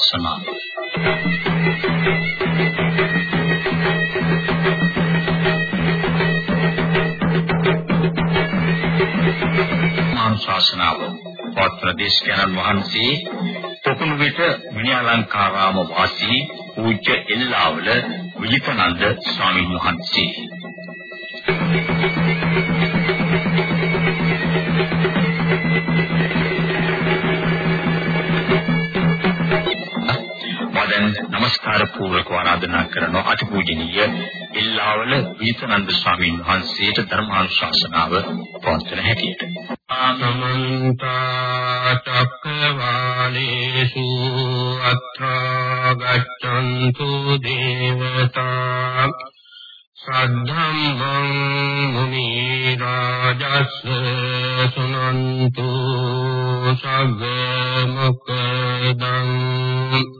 ධර්මානුශාසනාව ධර්මානුශාසනාව පවත්වන දේශකයන්න් වහන්සේ පොකුණු විට විනයාලංකාරාම වාසී පූජ්‍ය එල්ලාවල විජිතනන්ද ස්වාමීන් වහන්සේ. මදන් নমස්කාර පූර්වක ආරාධනා කරන අතිපූජනීය ඉල්ලාවල විජිතනන්ද ස්වාමීන් වහන්සේට ධර්මානුශාසනාව පවත්වන හැටියට. ආනමන්ත චක්කවාලේසු අත්‍රා ගච්ඡන්තු දේවතා සද්ධම්මං මුනි රාජස් සුනන්තු සග්ග මොක්ඛදං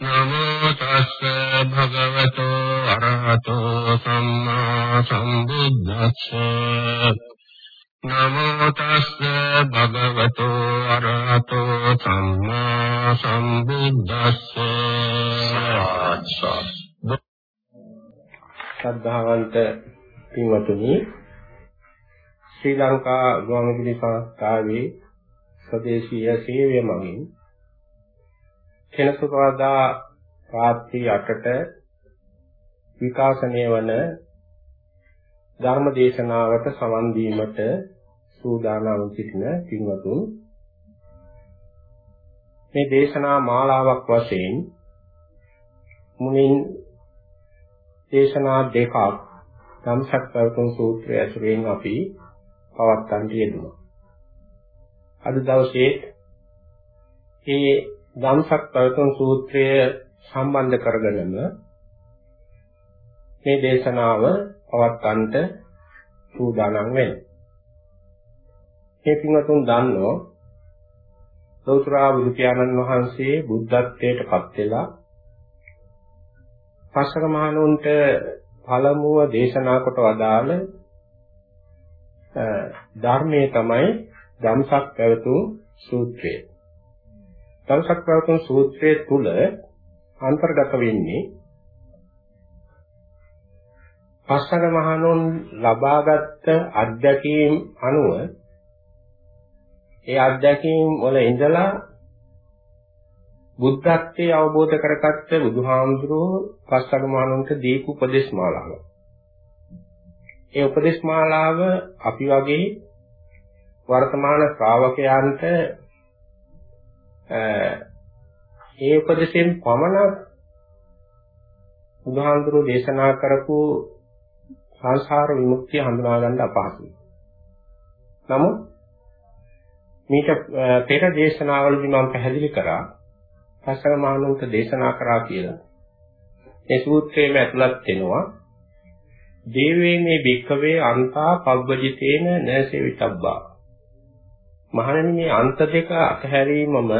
නමෝ තස්ස භගවතු අරහතෝ සම්මා සම්බුද්දස්ස නමෝ තස්ස භගවතු අරහතෝ සම්මා සම්බුද්දස්ස ශ්‍රද්ධාවන්ත පින්වතුනි ශ්‍රී ලංකා ගුවන්විදුලි සංස්ථාවේ ස්වදේශීය සේවය මගින් කෙනසුරාදා රාත්‍රී 8ට විකාශනය වන ධර්ම දේශනාවට සමන් දීමට සූදානම් සිටින පින්වතුන් මේ දේශනා මාලාවක් වශයෙන් මුලින් දේශනා දෙකක් ධම්සක් පැවතුම් සූත්‍රය ඇසුරෙන් අපි පවත්වන්න යෙදුණා. අද දවසේ මේ ධම්සක් පැවතුම් සූත්‍රය සම්බන්ධ කරගෙනම මේ දේශනාව පවත්වන්නට සූදානම් වෙනවා. මේ පින්වතුන් දන්නෝ ලෞතර බුදු පියාණන් වහන්සේ බුද්ධත්වයට පත් වෙලා පස්වක මහණුන්ට පළමුව දේශනා කොට වදාළ ධර්මයේ තමයි ධම්සක් පැවතුම් සූත්‍රය. ධම්සක් පැවතුම් සූත්‍රයේ තුල අන්තර්ගත වෙන්නේ පස්වක මහණුන් ලබාගත් අත්දැකීම් අනුව ඒ අත්දැකීම් වල ඉඳලා බුද්ධත්වයේ අවබෝධ කරගත්ත බුදුහාමුදුරුවෝ පස්වග මහණුන්ට දීපු උපදේශ මාලාව. ඒ උපදේශ මාලාව අපි වගේ වර්තමාන ශ්‍රාවකයන්ට ඒ උපදේශයෙන් පමණක් බුදුහාමුදුරුවෝ දේශනා කරපු සංසාර විමුක්තිය හඳුනා ගන්න අපහසුයි. නමුත් මේක පෙර දේශනාවලදී මම පැහැදිලි කරා පස්වග මහණුන්ට දේශනා කරා කියලා. ඒ සූත්‍රයේම ඇතුළත් වෙනවා දේවේනේ භික්කවේ අන්තා පබ්බජිතේන නසෙවිතබ්බා. මහණෙනි මේ අන්ත දෙක අතහැරීමම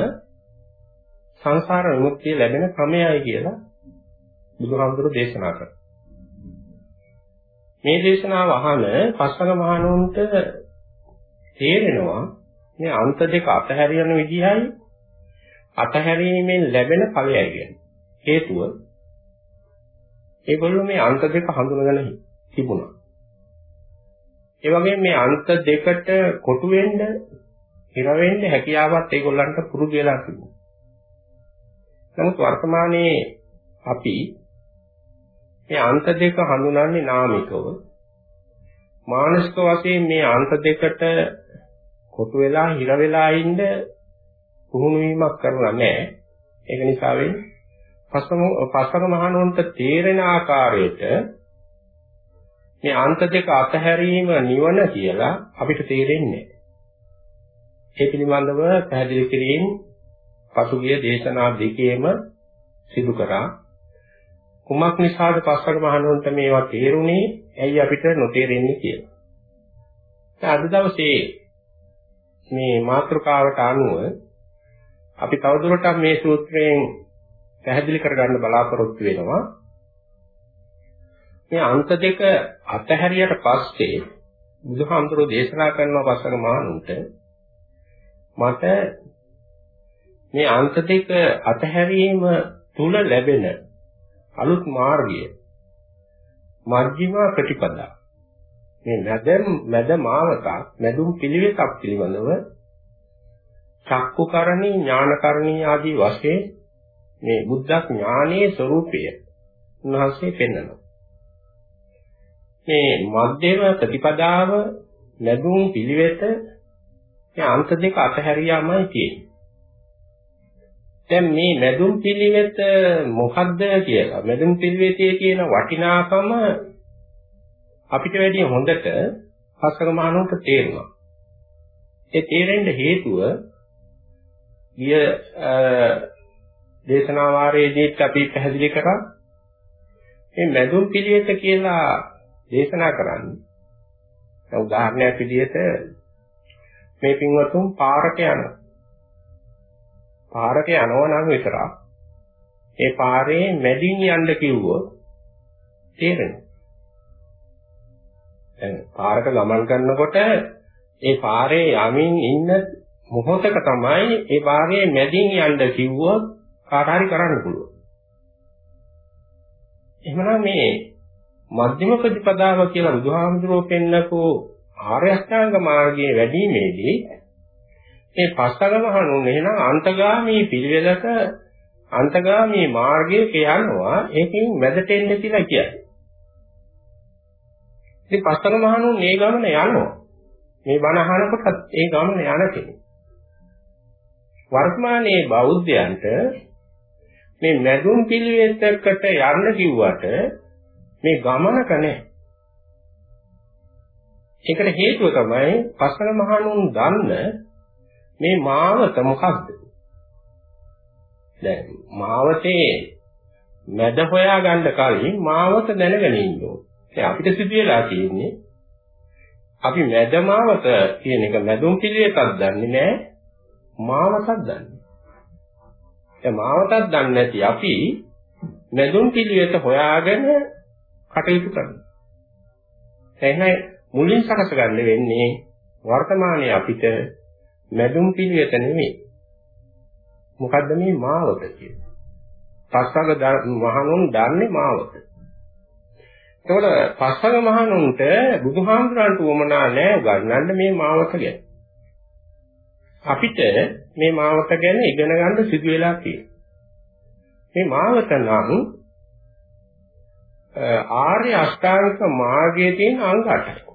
සංසාර විමුක්තිය ලැබෙන ක්‍රමයයි කියලා බුදුහාමුදුරු දේශනා කරා. මේ දේශනාව අහන පස්වග මහණුන්ට තේරෙනවා මේ අන්ත දෙක අතහැරියන විදිහයි අතහැරීමෙන් ලැබෙන ඵලයයි කියන්නේ. හේතුව ඒගොල්ලෝ මේ අන්ත දෙක හඳුනගෙන තිබුණා. ඒ වගේම මේ අන්ත දෙකට කොටු වෙන්න, හිර වෙන්න හැකියාවක් ඒගොල්ලන්ට පුරුදු වෙලා තිබුණා. නමුත් වර්තමානයේ අපි මේ අන්ත දෙක හඳුනන්නේ නාමිකව මානසික වශයෙන් මේ අන්ත දෙකට කොටු වෙලා හිර වෙලා ඉන්න පුහුණු වීමක් කරලා නැහැ. ඒක නිසා වෙන්නේ පස්වම පස්වක මහණුන්ට තේරෙන ආකාරයට මේ අන්ත දෙක අතහැරීම නිවන කියලා අපිට තේරෙන්නේ ඒ පිළිබඳව පැහැදිලි කිරීම පසුගිය දේශනා දෙකේම සිදු කරා. කුමක් නිසාද පස්වග මහණුන්ට මේවා තේරුනේ ඇයි අපිට නොතේරෙන්නේ කියලා. අද දවසේ මේ මාතෘකාවට අනුව අපි තවදුරටත් මේ සූත්‍රයෙන් පැහැදිලි කරගන්න බලාපොරොත්තු වෙනවා. මේ අන්ත දෙක අතහැරියට පස්සේ බුදුහාමුදුරෝ දේශනා කරනවා පස්වග මහණුන්ට මට මේ අන්ත දෙක අතහැරීම තුල ලැබෙන අලුත් මාර්ගය මජ්ක්‍ධිමා ප්‍රතිපදා. මේ මැද මැද මාවත මැදුම් පිළිවෙතක් පිළිබඳව චක්කුකරණී ඥානකරණී ආදී වශයෙන් මේ බුද්ධ ඥානයේ ස්වરૂපය උන්වහන්සේ පෙන්වනවා මේ මධ්‍යම ප්‍රතිපදාව ලැබුම් පිළිවෙත මේ අන්ත දෙක අතහැරියාමයි තියෙන්නේ. දැන් මේ මැදුම් පිළිවෙත මොකක්ද කියලා මැදුම් පිළිවෙතේ තියෙන වටිනාකම අපිට වැඩි හොඳට පස්වග මහණුන්ට තේරුණා. ඒ තේරෙන්න හේතුව ගිය දේශනා වාරයේදීත් අපි පැහැදිලි කරා මේ මැදුම් පිළිවෙත කියලා දේශනා කරන්නේ. උදාහරණයක් විදිහට මේ පින්වතුන් පාරක යනවා. පාරක යනවා නම් විතරක් ඒ පාරේ මැදින් යන්න කිව්වොත් තේරෙනවා. දැන් පාරක ගමන් කරනකොට ඒ පාරේ යමින් ඉන්න මොහොතක තමයි ඒ පාරේ මැදින් යන්න කිව්වොත් කාට හරි කරන්න පුළුවන්. එහෙමනම් මේ මධ්‍යම ප්‍රතිපදාව කියලා බුදුහාමුදුරුවෝ පෙන්නකෝ ආර්ය අෂ්ටාංග මාර්ගයේ වැඩිමේදී මේ පස්වග මහණුන් එහෙනම් අන්තගාමී පිළිවෙලක අන්තගාමී මාර්ගයේ කියනවා ඒකෙන් මැදට එන්න කියලා කියන්නේ. ඉතින් පස්වග මහණුන් මේ ගමන යනවා. මේ බණ අහනකොටත් ඒ ගමන යන කෙනෙක්. වර්තමානයේ බෞද්ධයන්ට මේ මැදුම් පිළිවෙතකට යන්න කිව්වට මේ ගමනක නැහැ. ඒකට හේතුව තමයි පස්වග මහණුන් දන්න මේ මාවත මොකක්ද? දැන් මාවතේ මැද හොයා ගන්න කලින් මාවත දැනගෙන ඉන්න ඕනේ. දැන් අපිට සිදු වෙලා තියෙන්නේ අපි මැද මාවත කියන එක මැදුම් පිළිවෙතක් දන්නේ නැහැ මාවතක් දන්නේ. දැන් මාවතක් දන්නේ නැති අපි මැදුම් පිළිවෙත හොයාගෙන කටයුතු කරනවා. එහෙනම් මුලින් සකස ගන්න වෙන්නේ වර්තමානයේ අපිට මැදුම් පිළිවෙත නෙමෙයි. මොකද්ද මේ මාවත කියන්නේ? පස්වග මහණුන් දන්නේ මාවත. එතකොට පස්වග මහණුන්ට බුදුහාමුදුරන්ට උවමනා නැහැ ගන්නන්න මේ මාවත ගැන. අපිට මේ මාවත ගැන ඉගෙන ගන්න සිදු වෙලා තියෙනවා. මේ මාවත නම් ආර්ය අෂ්ටාංගික මාර්ගයේ තියෙන අංග 8යි.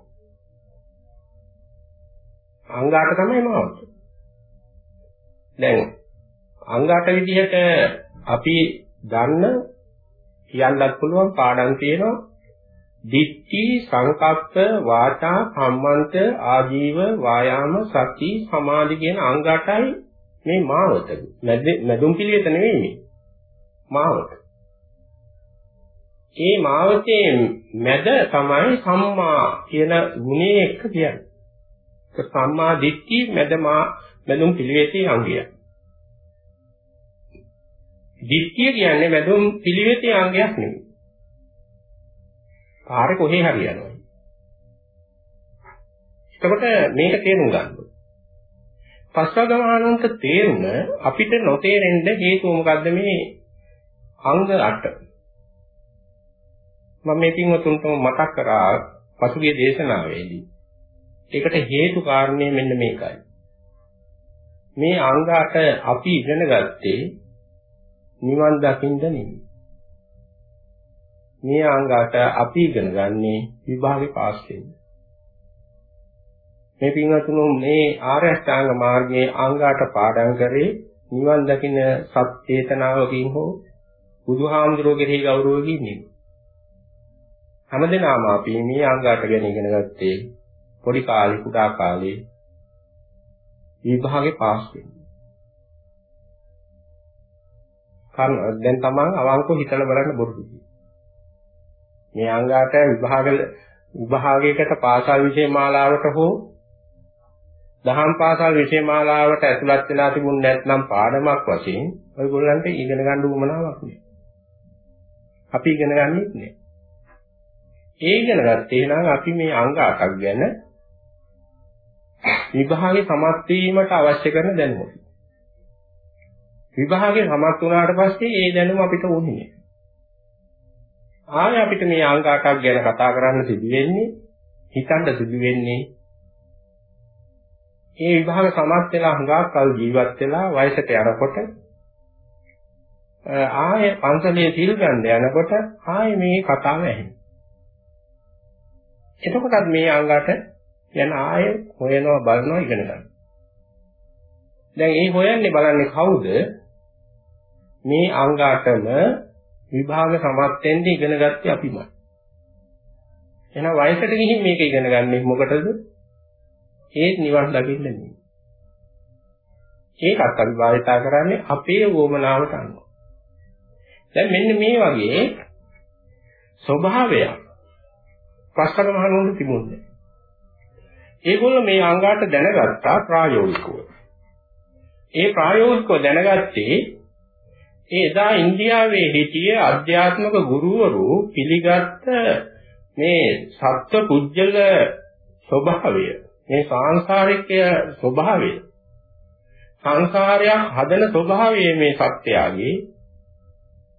අංග 8 තමයි මාවත. දැන් අංග 8 විදිහට අපි දන්න කියන්නත් පුළුවන් පාඩම් තියෙනවා. දිට්ඨි සංකප්ප වාචා කම්මන්ත ආජීව වායාම සති සමාධි කියන අංග 8යි මේ මාවත. මැදුම් පිළිවෙත නෙවෙයි මේ. මාවත. ඒ මාවතේ මැද තමයි සම්මා කියන ගුණය එක්ක කියන්නේ. සම්මා දිට්ඨිය මැදමා මැදුම් පිළිවෙතේ අංගය. දිට්ඨිය කියන්නේ මැදුම් පිළිවෙතේ අංගයක් නෙවෙයි. පාරේ කොහේ හරි යනවා. එතකොට මේක තේරුම් ගන්න ඕනේ. පස්වගමනන්ත තේරුම අපිට නොතේරෙන්න හේතුව මොකද්ද මේ අංග 8. මම මේ පින්වතුන්ටම මතක් කරා පසුගිය දේශනාවේදී ඒකට හේතු කාරණේ මෙන්න මේකයි. මේ අංග අට අපි ඉගෙන ගත්තේ නිවන් දකින්න නෙමෙයි. මේ අංග අට අපි ඉගෙන ගන්නේ විභාගේ පාස් වෙන්න. මේ පින්වතුන් මේ ආර්ය අෂ්ටාංග මාර්ගයේ අංග අට පාඩම් කරේ නිවන් දකින්න සත් චේතනාවකින් හෝ බුදුහාමුදුරුවෝ කෙරෙහි ගෞරවකින් නෙමෙයි. හැමදෙනාම අපි මේ අංග අට ගැන ඉගෙන ගත්තේ පොඩි කාලේ කුඩා කාලේ විභාගේ පාස් වෙන්නේ. කර්ම දැන් තමන් අවංකව හිතලා බලන්න බොරුද මේ අංගාට විභාග විභාගයකට පාසල් විෂය මාලාවට හෝ දහම් පාසල් විෂය මාලාවට ඇතුළත් වෙලා තිබුණ නැත්නම් පාඩමක් වශයෙන් ඔයගොල්ලන්ට ඉගෙන ගන්න උවමනාවක් නෑ. අපි ඉගෙන ගන්නෙත් නෑ. ඒ ඉගෙන ගත්තේ නම් අපි මේ අංග 8ක් ගැන විභාගේ සමත් වීමට අවශ්‍ය කරන දැනුම. විභාගේ සමත් වුණාට පස්සේ ඒ දැනුම අපිට ඕනේ නෑ. ආයෙ අපිට මේ අංග 8ක් ගැන කතා කරන්න සිදු වෙන්නේ හිතන්න සිදු වෙන්නේ ඒ විභාග සමත් වෙලා හුඟක් කල් ජීවත් වෙලා වයසට යනකොට ආයෙ පන්සලේ සිල් ගන්න යනකොට ආයෙ මේ කතාව ඇහෙනවා. එතකොටත් මේ අංගට යන ආයෙ හොයනවා බලනවා ඉගෙන ගන්න. දැන් ඒ හොයන්නේ බලන්නේ කවුද? මේ අංගාටම විභාග සමත් වෙන්න ඉගෙන ගත්තේ අපිමයි. එහෙනම් වයසට ගිහින් මේක ඉගෙන ගන්නේ මොකටද? ඒත් නිවන් දකින්න නෙමෙයි. ඒකත් අපි භාවිතා කරන්නේ අපේ වොමනාවට අනුව. දැන් මෙන්න මේ වගේ ස්වභාවයක් පස්සක මහණුන් තිබුණේ. ඒගොල්ලෝ මේ අංගාට දැනගත්තා ප්‍රායෝගිකව. ඒ ප්‍රායෝගිකව දැනගත්තේ ඒ එදා ඉන්දියාවේ හිටිය අධ්‍යාත්මික ගුරුවරු පිළිගත්ත මේ සත්ව පුජ්‍යල ස්වභාවය මේ සාංශාරික ස්වභාවය සංසාරයක් හදන ස්වභාවය මේ සත්‍යයගේ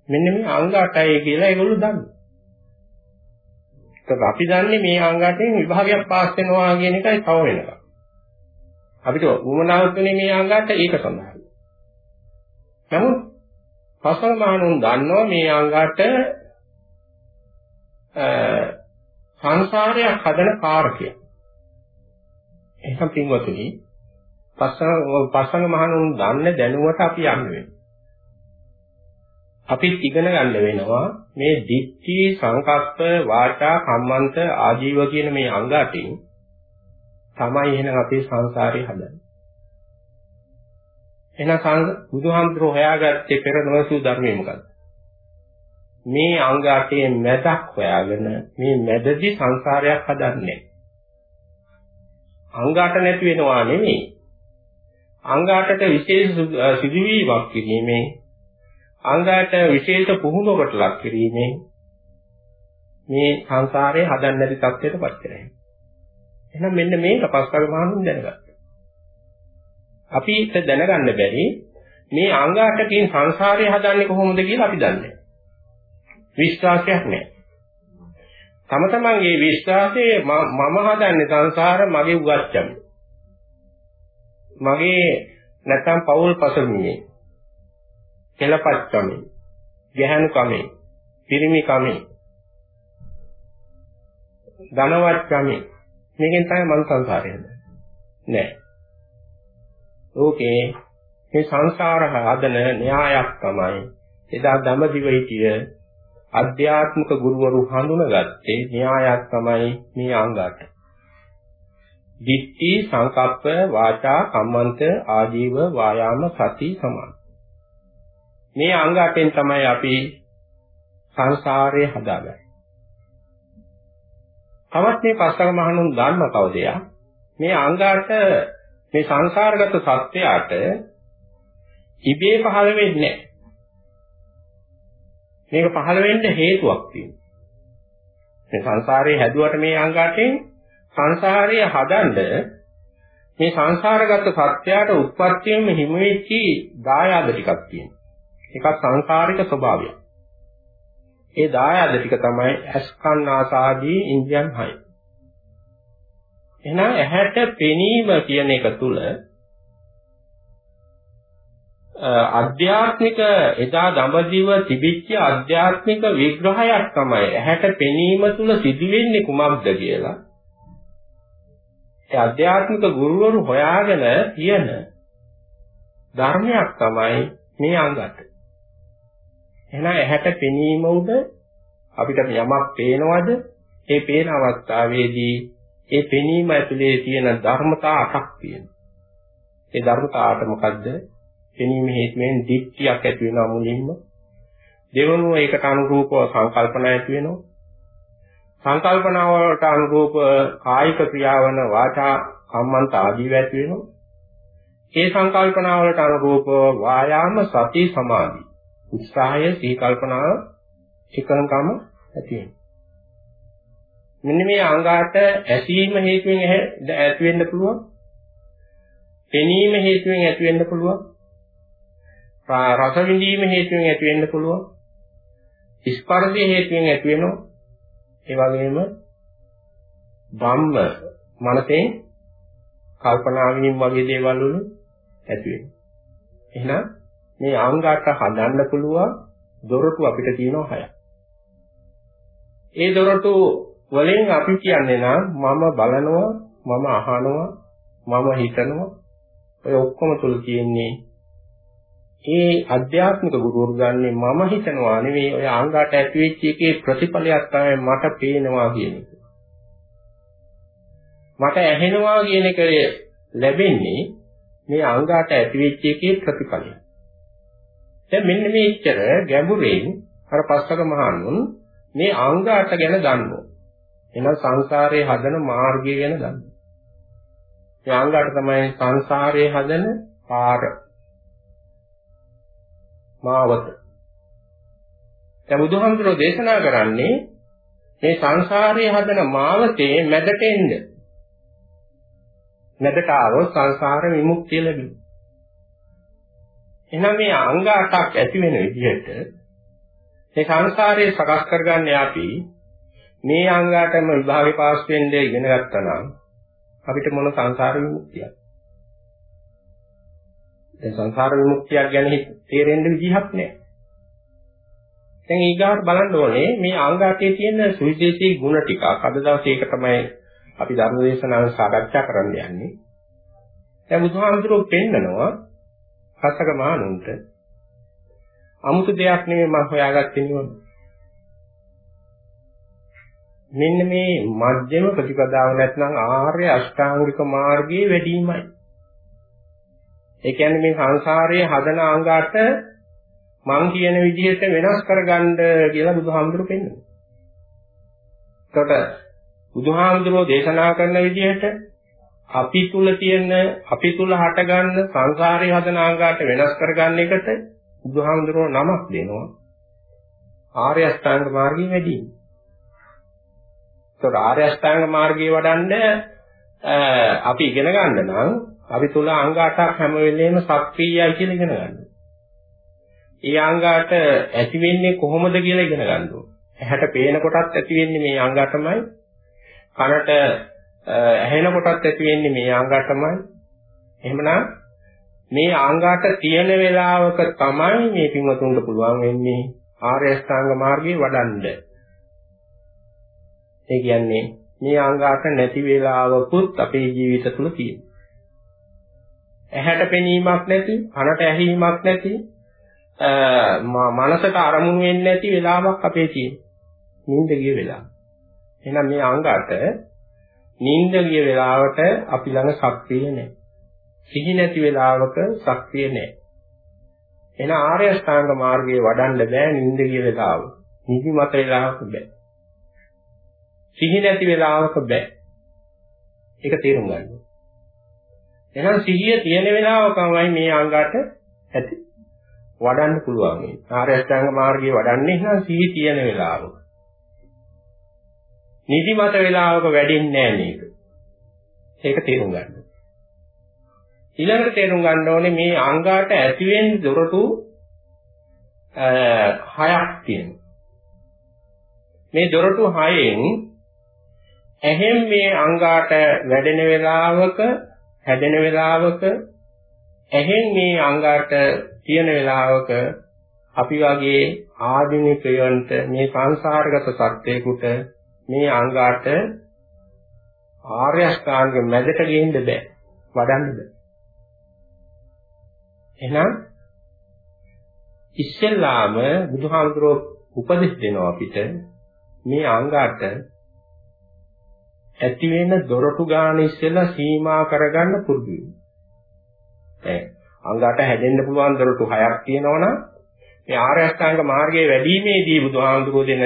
මෙන්න මේ අංග 8යි කියලා ඒගොල්ලෝ දන්නවා. ඒක අපි දන්නේ මේ අංග 8ෙන් විභාගයක් පාස් වෙනවා කියන එකයි තව වෙනවා. අපිට උමනාවක් වෙන්නේ මේ අංග 8 ඒක සඳහායි. නමුත් පසල මහණුන් දන්නවා මේ අංග 8 සංසාරයක් හදන කාරකයක්. එහෙනම් පින්වතුනි පස්සන පස්සන මහණුන් දන්න දැනුමට අපි යන්න වෙනවා. අපි ඉගෙන ගන්න වෙනවා මේ දිට්ඨි සංකප්ප වාචා කම්මන්ත ආජීව කියන මේ අංග අටින් තමයි එහෙනම් අපේ සංසාරේ හදන්නේ. එහෙනම් බුදුහාමුදුරුවෝ හොයාගත්තේ පෙර නොසු ධර්මයේ මොකද්ද? මේ අංග අටේ මැදක් හොයාගෙන මේ මැදදී සංසාරයක් හදන්නේ. අංග අට නැති වෙනවා නෙමෙයි. අංග අටට විශේෂ සිදුවීමක් කිරීමෙන් අංගයට විශේෂ පුහුණුවකට ලක් කිරීමෙන් මේ සංසාරේ හදන්න නැති තත්ත්වයට පත් කරන්නේ. එහෙනම් මෙන්න මේක පස්කර මහණුන් දැනගත්තා. අපිට දැනගන්න බැරි මේ අංග අටකින් සංසාරය හදන්නේ කොහොමද කියලා අපි දන්නේ විශ්වාසයක් නැහැ. තම තමන්ගේ විශ්වාසයේ මම හදන්නේ සංසාර මගේ උගච්චම. මගේ නැත්නම් පෞල් පසුබිමේ කෙලපත්කමේ, ගැහණුකමේ, පිරිමිකමේ, ධනවත්කමේ මේකෙන් තමයි මං සංසාරේ හදන්නේ. නෑ. ඕකේ මේ සංසාර හදන න්‍යායක් තමයි එදා දඹදිව හිටිය අධ්‍යාත්මික ගුරුවරු හඳුනගත්තේ න්‍යායක් තමයි මේ අංගات. දිට්ඨි සංකප්ප වාචා කම්මන්ත ආජීව වායාම සති සමාධි මේ අංග අටෙන් තමයි අපි සංසාරය හදාගන්නේ. තවත් මේ පස්තක මහණුන් ධර්ම කවදයා මේ අංගාට මේ සංසාරගත සත්‍යයට ඉබේ පහළ වෙන්නේ මේක පහළ වෙන්න හේතුවක් තියෙනවා. මේ සංසාරේ හැදුවට මේ අංගාටෙන් සංසාරය හදන්න මේ සංසාරගත සත්‍යයට උත්පත්තියෙම හිමි වෙච්චි දායාද ටිකක් තියෙනවා. එකක් සංකාරික ස්වභාවය. ඒ දායාද ටික තමයි අස්කන් ආසාදී ඉන්ද්‍රියන් 6. එහෙනම් ඇහැට පෙනීම කියන එක තුල ආධ්‍යාත්මික එදා දඹදිව තිබිච්ච ආධ්‍යාත්මික විග්‍රහයක් තමයි ඇහැට පෙනීම තුල සිදුවෙන්නේ කුමක්ද කියලා. ඒ ආධ්‍යාත්මික ගුරුවරු හොයාගෙන තියෙන ධර්මයක් තමයි මේ අංගත. එහෙනම් ඇහැට පෙනීම උද අපිට යමක් පේනවද? ඒ පේන අවස්ථාවේදී ඒ පෙනීම ඇතුලේ තියෙන ධර්මතා අටක් තියෙනවා. ඒ ධර්මතා අට මොකද්ද? පෙනීම හේතුවෙන් දික්තියක් ඇති වෙනවා මුලින්ම. දෙවනුව ඒකට අනුරූපව සංකල්පන ඇති වෙනවා. සංකල්පනාවලට අනුරූප කායික ක්‍රියාවන වාචා කම්මන්ත ආදී ඇති වෙනවා. ඒ සංකල්පනාවලට අනුරූප වායාම සති සමාධි උත්සාහය සී කල්පනාව එකඟකම ඇති වෙනවා. මෙන්න මේ අංගාට ඇසීම හේතුවෙන් ඇති වෙන්න පුළුවන්. පෙනීම හේතුවෙන් ඇති වෙන්න පුළුවන්. රස විඳීම හේතුවෙන් ඇති වෙන්න පුළුවන්. ස්පර්ශය හේතුවෙන් ඇති වෙනවා. ඒ වගේම ධම්ම මනසෙන් කල්පනා වීම වගේ දේවල් වලින් ඇති වෙනවා. එහෙනම් මේ අංගාට හදන්න පුළුවන් දොරටු අපිට තියෙනවා හයක්. ඒ දොරටු වලින් අපි කියන්නේ නම් මම බලනවා, මම අහනවා, මම හිතනවා. ඔය ඔක්කොම තුල තියෙන්නේ ඒ අධ්‍යාත්මික ගුරුවරු ගන්නේ මම හිතනවා නෙවෙයි ඔය අංගාට ඇති වෙච්ච එකේ ප්‍රතිඵලයක් තමයි මට පේනවා කියන එක. මට ඇහෙනවා කියන එක ලැබෙන්නේ මේ අංගාට ඇති වෙච්ච එකේ ප්‍රතිඵලය. දැන් මෙන්න මේ ඉච්චර ගැඹුරෙන් අර පස්වක මහණුන් මේ අංගාට ගැන දන්නවා. එහෙනම් සංසාරයේ හදන මාර්ගය ගැන දන්නවා. මේ අංගාට තමයි සංසාරයේ හදන පාර මාවත. දැන් බුදුහාමුදුරෝ දේශනා කරන්නේ මේ සංසාරයේ හදන මාවතේ මැදට එන්න. මැදට આવොත් සංසාර විමුක්තිය ලැබෙනවා. එහෙනම් මේ අංග 8ක් ඇති වෙන විදිහට මේ සංසාරයේ සකස් කරගන්නේ අපි මේ අංග 8ම විභාගේ පාස් වෙන්නේ ඉගෙන ගත්තා නම් අපිට මොන සංසාර විමුක්තියක්ද? දැන් සංසාර විමුක්තියක් ගැන තේරෙන්න විදිහක් නැහැ. දැන් ඊගාට බලන්න ඕනේ මේ අංග 8 තියෙන සුවිශේෂී ගුණ ටිකක් අද දවසේ ඒක තමයි අපි ධර්ම දේශනාව සාකච්ඡා කරන්න යන්නේ. දැන් බුදුහාමුදුරුවෝ පෙන්නනවා පසක මානුන්ට 아무තු දෙයක් නෙමෙයි මම හොයාගත්තේ නිවන. මෙන්න මේ මධ්‍යම ප්‍රතිපදාව නැත්නම් ආර්ය අෂ්ටාංගික මාර්ගයේ වැඩිමයි. ඒ කියන්නේ මේ සංසාරයේ හදන අංගාට මං කියන විදිහට වෙනස් කරගන්න කියලා බුදුහාමුදුරු පෙන්නනවා. ඒකට බුදුහාමුදුරෝ දේශනා කරන විදිහට අපි තුල තියෙන අපි තුල හටගන්න සංසාරේ හදන ආකාරයට වෙනස් කරගන්න එකට බුදුහාමුදුරුවෝ නමක් දෙනවා ආර්ය අෂ්ටාංග මාර්ගය වැඩි. ඒතකොට ආර්ය අෂ්ටාංග මාර්ගයේ වඩන්න අපි ඉගෙන ගන්න නම් අපි තුල අංග 8ක් හැම වෙලේම සක්‍රීයයි කියලා ඉගෙන ගන්න. ඒ අංගාට ඇති වෙන්නේ කොහොමද කියලා ඉගෙන ගන්න ඕනේ. ඇහැට පේන කොටත් ඇති වෙන්නේ මේ අංග 8මයි. කනට ඇහෙන කොටත් ඇති වෙන්නේ මේ ආංගාටමයි. එහෙමනම් මේ ආංගාට තියෙන වේලාවක තමයි මේ පින්වතුන්ට පුළුවන් වෙන්නේ ආර්ය අෂ්ටාංග මාර්ගයේ වඩන්න. ඒ කියන්නේ මේ ආංගාට නැති වේලාවකුත් අපේ ජීවිත තුළ තියෙනවා. ඇහැට පෙනීමක් නැති, කනට ඇහිීමක් නැති, මනසට අරමුණු වෙන්නේ නැති වෙලාවක් අපේ තියෙනවා. නිින්ද ගිය වෙලාව. එහෙනම් මේ අංගාට නිින්ද ගිය වෙලාවට අපි ළඟ ශක්තිය නැහැ. සිහි නැති වෙලාවක ශක්තිය නැහැ. එන ආර්ය අෂ්ටාංග මාර්ගයේ වඩන්න බෑ නිින්ද ගිය වෙලාව. නිදිමත වෙලාවක බෑ. සිහි නැති වෙලාවක බෑ. ඒක තේරුම් ගන්න. එහෙනම් සිහිය තියෙන වෙලාවකමයි මේ අංගات ඇති වඩන්න පුළුවන්. ආර්ය අෂ්ටාංග මාර්ගයේ වඩන්නේ නම් සිහි තියෙන වෙලාවක. නිදිමත වේලාවක වැඩින්නේ නැහැ මේක. ඒක තේරුම් ගන්න. ඊළඟට තේරුම් ගන්න ඕනේ මේ අංගාට ඇති වෙන්නේ දොරටු හයක් තියෙනවා. මේ දොරටු හයෙන් ඇහෙන් මේ අංගාට වැඩෙන වේලාවක හැදෙන වේලාවක ඇහෙන් මේ අංගාට තියෙන වේලාවක අපි වගේ ආධුනිකයන්ට මේ සංසාරගත සත්‍යයකට මේ අංගාට ආර්ය අෂ්ටාංග මැදට ගේන්න බෑ වඩන්න බෑ එහෙනම් ඉස්සෙල්ලාම බුදුහාමුදුරුවෝ උපදෙස් දෙනවා අපිට මේ අංගාට ඇති වෙන දොරටු ගාන ඉස්සෙල්ලා සීමා කරගන්න පුරුදු වෙන්න. දැන් අංගාට හැදෙන්න පුළුවන් දොරටු හයක් තියෙනවනම් මේ ආර්ය අෂ්ටාංග මාර්ගයේ වැඩිීමේදී බුදුහාමුදුරුවෝ දෙන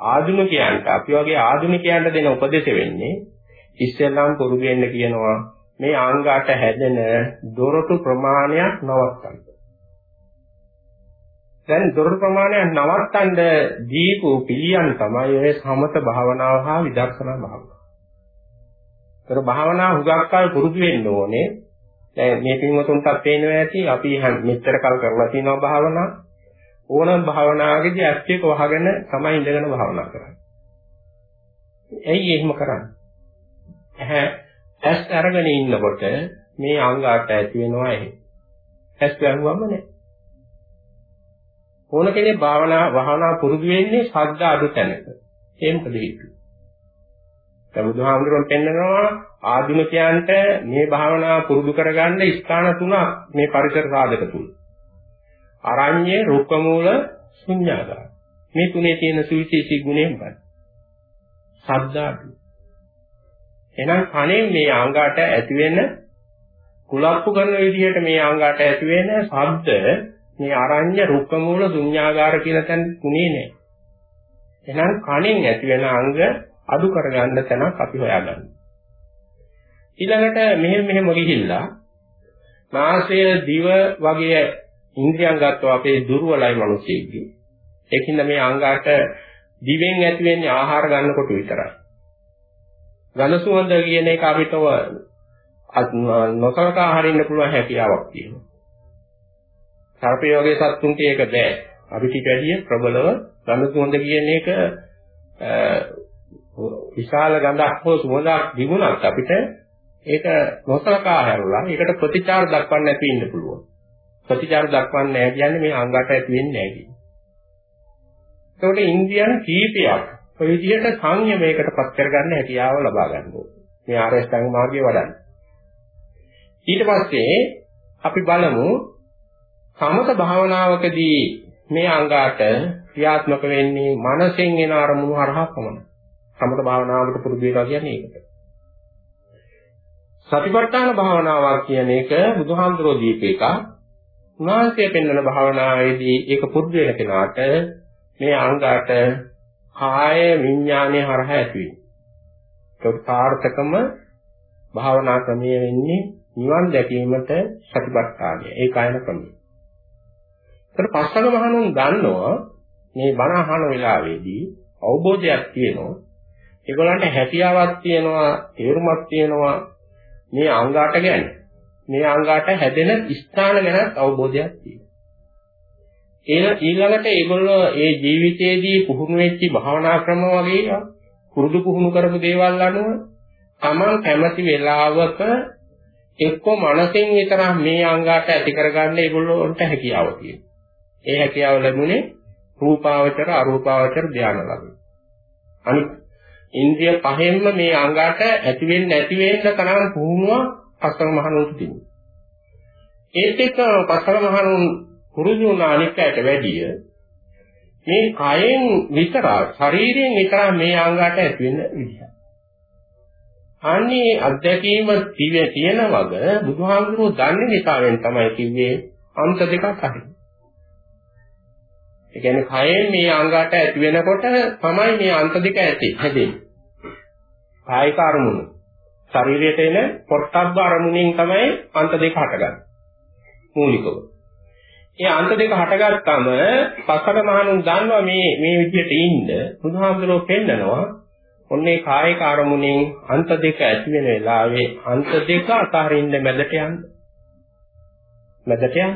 ආධුනිකයන්ට අපි වගේ ආධුනිකයන්ට දෙන උපදෙස් වෙන්නේ ඉස්සෙල්ලාම පුරුදු වෙන්න කියනවා මේ ආංගාට හැදෙන දොරටු ප්‍රමාණයක් නවත්තන්න. දැන් දොරටු ප්‍රමාණයක් නවත්තන්න දීපු පිළියම් තමයි ඔය සමත භාවනාව හා විදර්ශනා භාවනාව. ඒතර භාවනා හුඟක් කල් පුරුදු වෙන්න ඕනේ. දැන් මේ පින්වතුන්ටත් පේනවා ඇති අපි මෙච්චර කල් කරලා තියෙනවා භාවනා. ඕනම භාවනාවකදී ඇස් දෙක වහගෙන තමයි ඉඳගෙන භාවනා කරන්නේ. ඇයි එහෙම කරන්නේ? ඇහැ ඇස් අරගෙන ඉන්නකොට මේ අංගාට ඇති වෙනවා එහෙ. ඇස් වැහුවම නැහැ. ඕන කෙනෙක් භාවනා වහනා පුරුදු වෙන්නේ ශබ්ද අඩු තැනක. ඒ මොකද හේතුව? දැන් බුදුහාමුදුරුවෝ පෙන්නනවා ආධුනිකයන්ට මේ භාවනාව පුරුදු කරගන්න ස්ථාන තුනක් මේ පරිසර සාධක තුන. අරඤ්‍ය, රුක්ක මූල, ශුන්‍යාගාර. මේ තුනේ තියෙන සුවිශේෂී ගුණය මොකක්ද? ශබ්දාඩු. එහෙනම් කණෙන් මේ ආංගාට ඇති වෙන කුලප්පු කරන විදිහට මේ ආංගාට ඇති වෙන ශබ්ද මේ අරඤ්‍ය රුක්ක මූල ශුන්‍යාගාර කියලා තැන් තුනේ නෑ. එහෙනම් කණෙන් ඇති වෙන අංග අඩු කරගන්න තැනක් අපි හොයාගන්න. ඊළඟට මෙහෙම මෙහෙම ගිහිල්ලා නාසය දිව වගේ ඉන්ද්‍රියන් ගත්තෝ අපේ දුර්වලයි මිනිසෙක්ගේ. ඒකින්ද මේ අංගාට දිවෙන් ඇති වෙන්නේ ආහාර ගන්නකොට විතරයි. ඝන සුවඳ කියන එක අපිට නොසලකා හරින්න පුළුවන් හැකියාවක් තියෙනවා. සර්පය වගේ සත්තුන්ට ඒක බෑ. අපිට වැඩිය ප්‍රබලව ඝන සුවඳ කියන එක විශාල ගඳක් හෝ සුවඳක් තිබුණත් අපිට ඒක නොසලකා හැරලා ඒකට ප්‍රතිචාර දක්වන්න නැති ඉන්න පුළුවන්. ප්‍රතිචාර දක්වන්නේ නැහැ කියන්නේ මේ අංගකට ඇති වෙන්නේ නැහැ කියන්නේ. ඒකට ඉන්දියන් කීපයක් ඔය විදිහට සංයමයකට පත් කරගන්න හැකියාව ලබා ගන්න ඕනේ. මේ ආර්ය අෂ්ටාංග මාර්ගය වඩන්න. ඊට පස්සේ අපි බලමු සමත භාවනාවකදී මේ අංගාට ක්‍රියාත්මක වෙන්නේ මනසෙන් එන අරමුණු හරහා පමණයි. සමත භාවනාවකට පුරුදු වෙනවා කියන්නේ ඒකට. සතිපට්ඨාන භාවනාවක් කියන එක බුදුහාමුදුරෝ දීප එක. උන්වහන්සේ පෙන්වන භාවනාවේදී ඒක පුරුදු වෙන කෙනාට මේ අංගාට කාය විඥානයේ හරහා ඇති වෙනවා. ඒක සාර්ථකම භාවනා ක්‍රමය වෙන්නේ නිවන් දැකීමට සතිපට්ඨානය. ඒ කායන ක්‍රමය. ඒතර පස්සක මහණුන් දන්නවා මේ බණ අහන වෙලාවේදී අවබෝධයක් තියෙනවා. ඒගොල්ලන්ට හැකියාවක් තියෙනවා, තේරුමක් තියෙනවා මේ අංගාට ගැන. මේ අංගාට හැදෙන ස්ථාන ගැන අවබෝධයක් තියෙනවා. ඒ ඊළඟට ඒගොල්ලෝ ඒ ජීවිතයේදී පුහුණු වෙච්ච භාවනා ක්‍රම වගේ පුරුදු පුහුණු කරපු දේවල් අනුව තමන් කැමති වෙලාවක එක්ක මනසින් විතරක් මේ අංගාට ඇති කරගන්න ඒගොල්ලෝන්ට හැකියාව තියෙනවා. ඒ හැකියාව ලැබුණේ රූපාවචර අරූපාවචර ධානය ළඟ. අනිත් ඉන්ද්‍රිය පහෙන්ම මේ අංගාට ඇති වෙන්නේ නැති වෙන්න තරම් පුහුණුව පස්වග මහණුන්ට තිබුණා. ඒත් එක්ක පස්වග මහණුන් පුරුදු වුණ අනිත්‍යයට වැඩිය මේ කයෙන් විතර ශරීරයෙන් විතර මේ අංගාට ඇති වෙන විදිහ. අන්නේ අධ්‍යක්ීම තිවේ තියෙන වග බුදුහාමුදුරුවෝ දන්නේ නිසාවෙන් තමයි කිව්වේ අන්ත දෙකක් අහිමි. ඒ කියන්නේ කයෙන් මේ අංගාට ඇති වෙනකොට තමයි මේ අන්ත දෙක ඇති හැදෙන්නේ. කායික අරමුණු. ශරීරයට එන පොට්ටබ්බ අරමුණෙන් තමයි අන්ත දෙක හටගන්නේ. මූලිකව. ඒ අන්ත දෙක හටගත්තාම පස්සට මහණුන් දන්නවා මේ මේ විදිහට ඉන්න බුදුහාමුදුරුවෝ පෙන්නනවා ඔන්නේ කායික අරමුණෙන් අන්ත දෙක ඇති වෙන වෙලාවේ අන්ත දෙක අතරින්ද මැදට යන්න. මැදට යන්න.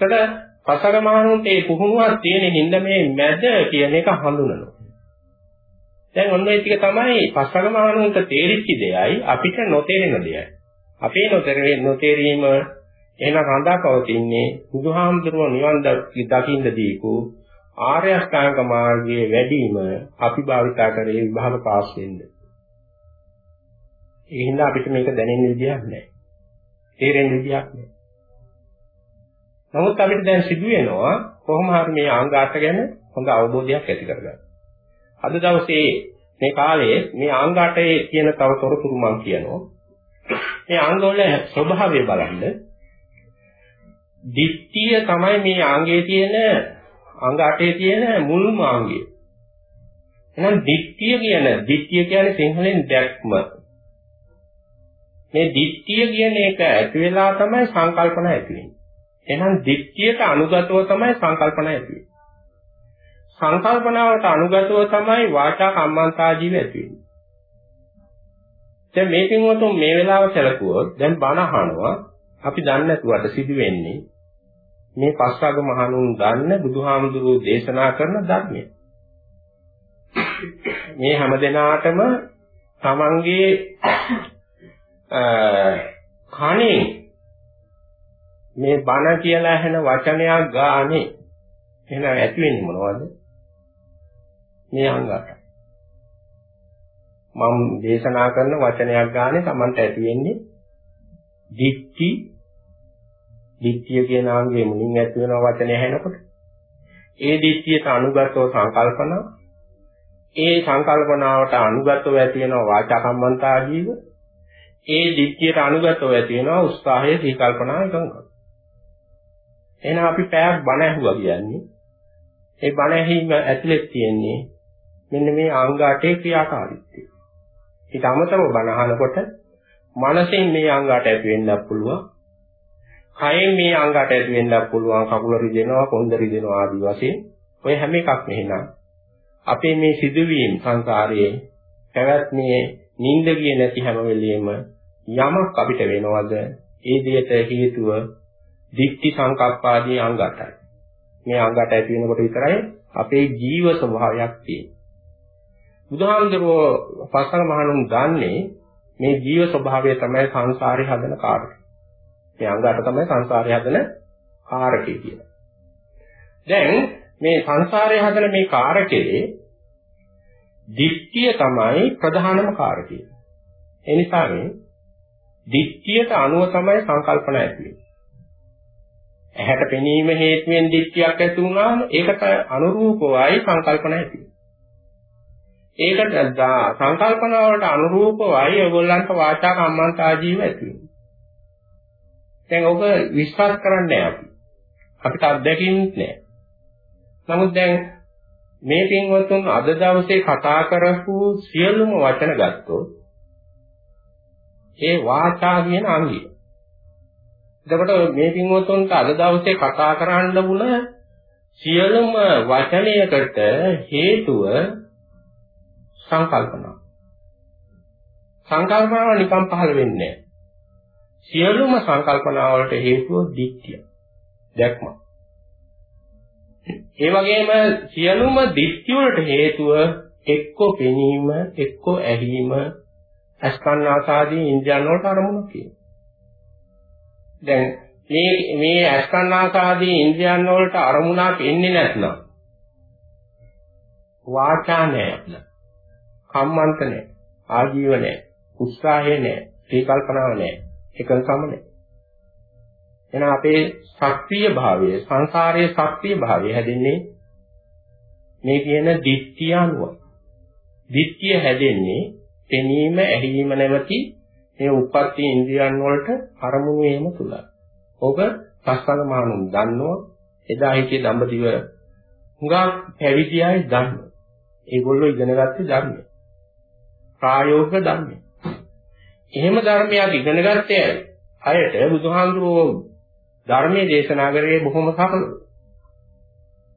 එතකොට පසක මහණුන්ට මේ පුහුණුවක් තියෙන හින්දා මේ මැද කියන එක හඳුනනවා. දැන් ඔන්න ඒ ටික තමයි පසක මහණුන්ට තේරිච්ච දෙයයි අපිට නොතේරෙන දෙයයි. අපේ නොතේරීම එහෙනම් රඳාපවතින්නේ බුදුහාමුදුරුවෝ නිවන් දකින්න දීපු ආර්ය අෂ්ටාංග මාර්ගයේ වැඩිම අපි භාවිතා කරේ විභාග පාස් වෙන්න. ඒ හින්දා අපිට මේක දැනෙන්න විදියක් නැහැ. තේරෙන්න විදියක් නැහැ. නමුත් අපිට දැන් සිදු වෙනවා කොහොම හරි මේ ආංගාට ගැන හොඳ අවබෝධයක් ඇති කරගන්න. අද දවසේ මේ කාලයේ මේ ආංගාටේ කියන තව තොරතුරු මම කියනවා. මේ ආංගවල ස්වභාවය බලන්න. දිට්ඨිය තමයි මේ ආංගයේ තියෙන අංග අටේ තියෙන මුල්ම අංගය. එහෙනම් දිට්ඨිය කියන දිට්ඨිය කියන්නේ සිංහලෙන් දැක්ම. මේ දිට්ඨිය කියන එක ඇති වෙලා තමයි සංකල්පන ඇති වෙන්නේ. එහෙනම් දිට්ඨියට අනුගතව තමයි සංකල්පන ඇති වෙන්නේ. සංකල්පනාවට අනුගතව තමයි වාචා කම්මන්තා ජීව ඇති වෙන්නේ. දැන් මේ පින්වතුන් මේ වෙලාව සැලකුවොත් දැන් බණ අහනවා අපි දන්නේ නැතුවට සිදු වෙන්නේ මේ පස්වග මහණුන් දන්න බුදුහාමුදුරුවෝ දේශනා කරන ධර්මය. මේ හැම දිනාටම තමන්ගේ කණේ මේ බණ කියලා ඇහෙන වචනයක් ගානේ එහෙනම් ඇති වෙන්නේ මොනවද? මේ අංගات. මම දේශනා කරන වචනයක් ගානේ Tamanට ඇති වෙන්නේ දික්ටි දික්තිය කියන අංගයේ මුලින් ඇති වෙන වචනේ ඇහෙනකොට. ඒ දික්තියට අනුගතව සංකල්පනා. ඒ සංකල්පනාවට අනුගතව ඇති වෙන වාචා කම්මන්තා ජීව. ඒ දික්තියට අනුගතව ඇති වෙන උත්සාහය සීකල්පනා එකඟ එහෙනම් අපි පැයක් බණ ඇහුවා කියන්නේ. ඒ බණ ඇහිම ඇතුලේ තියෙන්නේ මෙන්න මේ අංග 8 ක්‍රියාකාරීත්වය. ඊට අමතරව බණ අහනකොට මනසෙන් මේ අංග 8 ඇති වෙන්නත් පුළුවන්. කයෙන් මේ අංග 8 ඇති වෙන්නත් පුළුවන්. කකුල රිදෙනවා, කොන්ද රිදෙනවා ආදී වශයෙන්. ඔය හැම එකක්ම එහෙනම් අපේ මේ සිදුවීම් සංසාරයේ පැවැත්මේ නිින්ද ගියේ නැති හැම වෙලෙම යමක් අපිට වෙනවද ඒ දෙයට හේතුව දික්ටි සංකප්පාදී අංග 8යි. මේ අංග 8 ඇති වෙනකොට විතරයි අපේ ජීව ස්වභාවයක් තියෙන්නේ. බුදුහාමුදුරුවෝ පස්සක මහණුන් දන්නේ මේ ජීව ස්වභාවය තමයි සංසාරේ හදන කාරක. මේ අංගාට තමයි සංසාරේ හදන කාරකේ කියලා. දැන් මේ සංසාරේ හදන මේ කාරකේ දිට්ඨිය තමයි ප්‍රධානම කාරකය. ඒ නිසා මේ දිට්ඨියට අනුව තමයි සංකල්පන ඇති වෙන්නේ. ඇහැට පෙනීම හේතුවෙන් දිට්ඨියක් ඇති වුණාම ඒකට අනුරූපවයි සංකල්පන ඇති වෙන්නේ. ඒකට සංකල්පන වලට අනුරූපවයි ඔයගොල්ලන්ට වාචා කම්මන්ත ආජීව ඇති වෙන්නේ. දැන් ඔබ විශ්වාස කරන්නේ අපි. අපිට අත්දැකීම්ත් නැහැ. නමුත් දැන් මේ පින්වත්තුන් අද දවසේ කතා කරපු සියලුම වචන ගත්තොත් ඒ වාචා කියන අංගය. එතකොට මේ පින්වත්තුන්ට අද දවසේ කතා කරන්න වුණ සියලුම වචනයකට හේතුව සංකල්පනා. සංකල්පනාව නිකම් පහළ වෙන්නේ නැහැ. සියලුම සංකල්පනා වලට හේතුව දික්තිය. දැක්ම. ඒ වගේම සියලුම දික්ති වලට හේතුව එක්කෝ පෙනීම, එක්කෝ ඇහිීම, අස්කන්නාසාදී ඉන්ද්‍රයන් වලට අරමුණු කියනවා. දැන් මේ මේ අස්කන්නාසාදී ඉන්ද්‍රයන් වලට අරමුණක් එන්නේ නැත්නම් වාචා නැහැ. කම්මන්ත නැහැ. ආජීව නැහැ. උත්සාහය නැහැ. සීකල්පනාව නැහැ. එකඟකම නැහැ. එහෙනම් අපේ ශක්තිය භාවය, සංසාරයේ ශක්තිය භාවය හැදෙන්නේ මේ කියන දිට්ඨිය අනුව. දිට්ඨිය හැදෙන්නේ පෙනීම, ඇහිීම නැවති මේ උප්පත්ති ඉන්ද්‍රියන් වලට අරමුණු වීම තුලයි. ඔබ පස්වග මහණුන් දන්නවා එදා හිටිය දඹදිව හුඟක් පැවිදි අය දන්නවා. ඒගොල්ලෝ ඉගෙන ගත්තේ ධර්මය. ප්‍රායෝගික ධර්මය. එහෙම ධර්මයක් ඉගෙන ගත්තේ අයට බුදුහාඳුරෝ ධර්මයේ දේශනා කරේ බොහොම සරලව.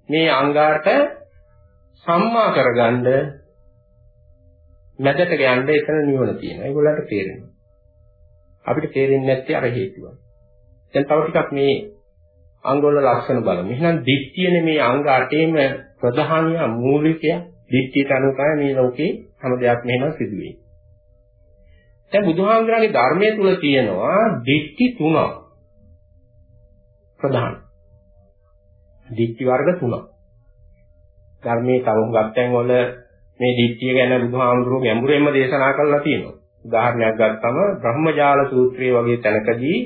මේ අංගාට සම්මා කරගන්න මැදට යන්න එතන නිවන තියෙනවා. ඒගොල්ලන්ට තේරෙනවා. අපිට තේරෙන්නේ නැත්තේ අර හේතුවයි. දැන් තව ටිකක් මේ අංගවල ලක්ෂණ බලමු. එහෙනම් දිට්ඨියනේ මේ අංග 8ේම ප්‍රධානිය මූලිකය. දිට්ඨියට අනුව තමයි මේ ලෝකේ හැම දෙයක්ම එහෙම සිදුවේ. දැන් බුදුහාමුදුරන්ගේ ධර්මයේ තුල තියෙනවා දිට්ඨි තුනක්. ප්‍රධාන. දිට්ඨි වර්ග තුනක්. ධර්මයේ තව හුඟක් තැන් වල මේ දිට්ඨිය ගැන බුදුහාමුදුරුවෝ ගැඹුරෙන්ම දේශනා කරලා තියෙනවා. උදාහරණයක් ගත්තම බ්‍රහ්මජාල සූත්‍රයේ වගේ තැනකදී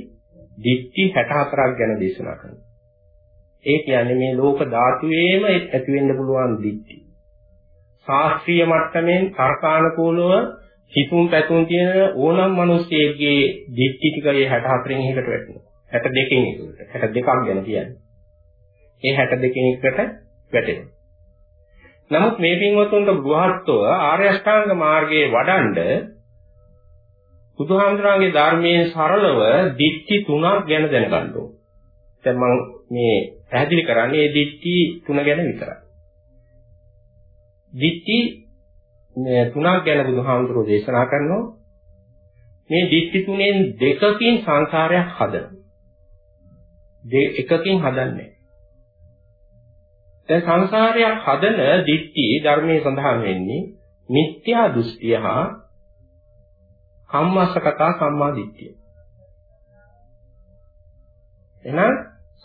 දිට්ඨි 64ක් ගැන දේශනා කරනවා. ඒ කියන්නේ මේ ලෝක ධාතුවේම ඇති වෙන්න පුළුවන් දිට්ඨි. ශාස්ත්‍රීය මට්ටමින් තර්කානුකූලව හිතුම් පැතුම් තියෙන ඕනම මිනිස්සෙගේ දිට්ඨි ටිකේ 64න් එකකට වැටෙනවා. 62කින් එකකට. 62ක් ගැන කියන්නේ. ඒ 62කින් එකකට වැටෙනවා. නමුත් මේ පින්වතුන්ට ගෘහස්තව ආර්ය අෂ්ටාංග මාර්ගයේ වඩන්ඩ බුදුහාමුදුරන්ගේ ධර්මයේ සරලව දිට්ඨි තුනක් ගැන දැනගන්න ඕන. දැන් මම මේ පැහැදිලි කරන්නේ මේ දිට්ඨි තුන ගැන විතරයි. දිට්ඨි තුනක් ගැන බුදුහාමුදුරෝ දේශනා කරනවා. මේ දිට්ඨි තුනෙන් දෙකකින් සංසාරයක් හදනවා. එකකින් හදන්නේ දැන් සංසාරයක් හදන දිට්ඨි ධර්මයේ සඳහන් වෙන්නේ මිත්‍යා දෘෂ්ටිය හා කම්මස්සකතා සම්මාදිට්ඨිය. එහෙනම්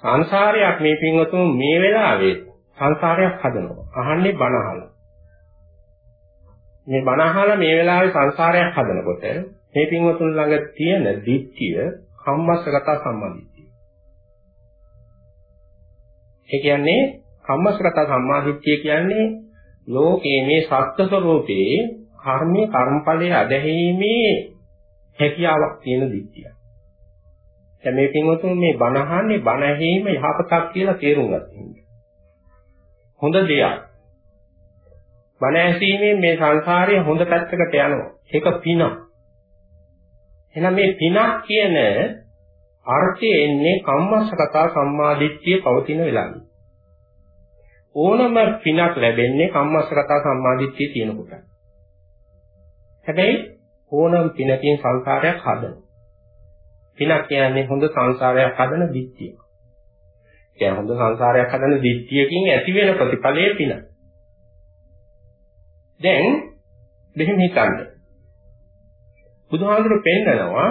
සංසාරයක් මේ පින්වතුන් මේ වෙලාවේ සංසාරයක් හදනවා. අහන්නේ බණ අහලා. මේ බණ අහලා මේ වෙලාවේ සංසාරයක් හදනකොට මේ පින්වතුන් ළඟ තියෙන දිට්ඨිය කම්මස්සගත සම්මාදිට්ඨිය. ඒ කියන්නේ කම්මස්සගත සම්මාදිට්ඨිය කියන්නේ ලෝකයේ මේ සත්‍ය ස්වરૂපේ කර්මයේ කර්මඵලයේ අධැහිීමේ හැකියාවක් තියෙන දිට්ඨිය. දැන් මේ පින්වතුන් මේ බණ අහන්නේ බණ ඇහිීම යහපතක් කියලා තේරුම් ගන්න. හොඳ දෙයක්. බණ ඇසීමෙන් මේ සංසාරයේ හොඳ පැත්තකට යනවා. ඒක පිනක්. එහෙනම් මේ පිනක් කියන අර්ථය එන්නේ කම්මස්සගතා සම්මාදිට්ඨිය පවතින වෙලාවේ. ඕනම පිනක් ලැබෙන්නේ කම්මස්සගතා සම්මාදිට්ඨිය තියෙනකොට. හැබැයි ඕනම පිනකින් සංසාරයක් හදනවා. පිනක් කියන්නේ හොඳ සංසාරයක් හදන දිට්ඨිය. කියන්නේ හොඳ සංසාරයක් හදන දිට්ඨියකින් ඇති වෙන ප්‍රතිඵලයේ පින. දැන් මෙහෙම හිතන්න. බුදුහාමුදුරු පෙන්නනවා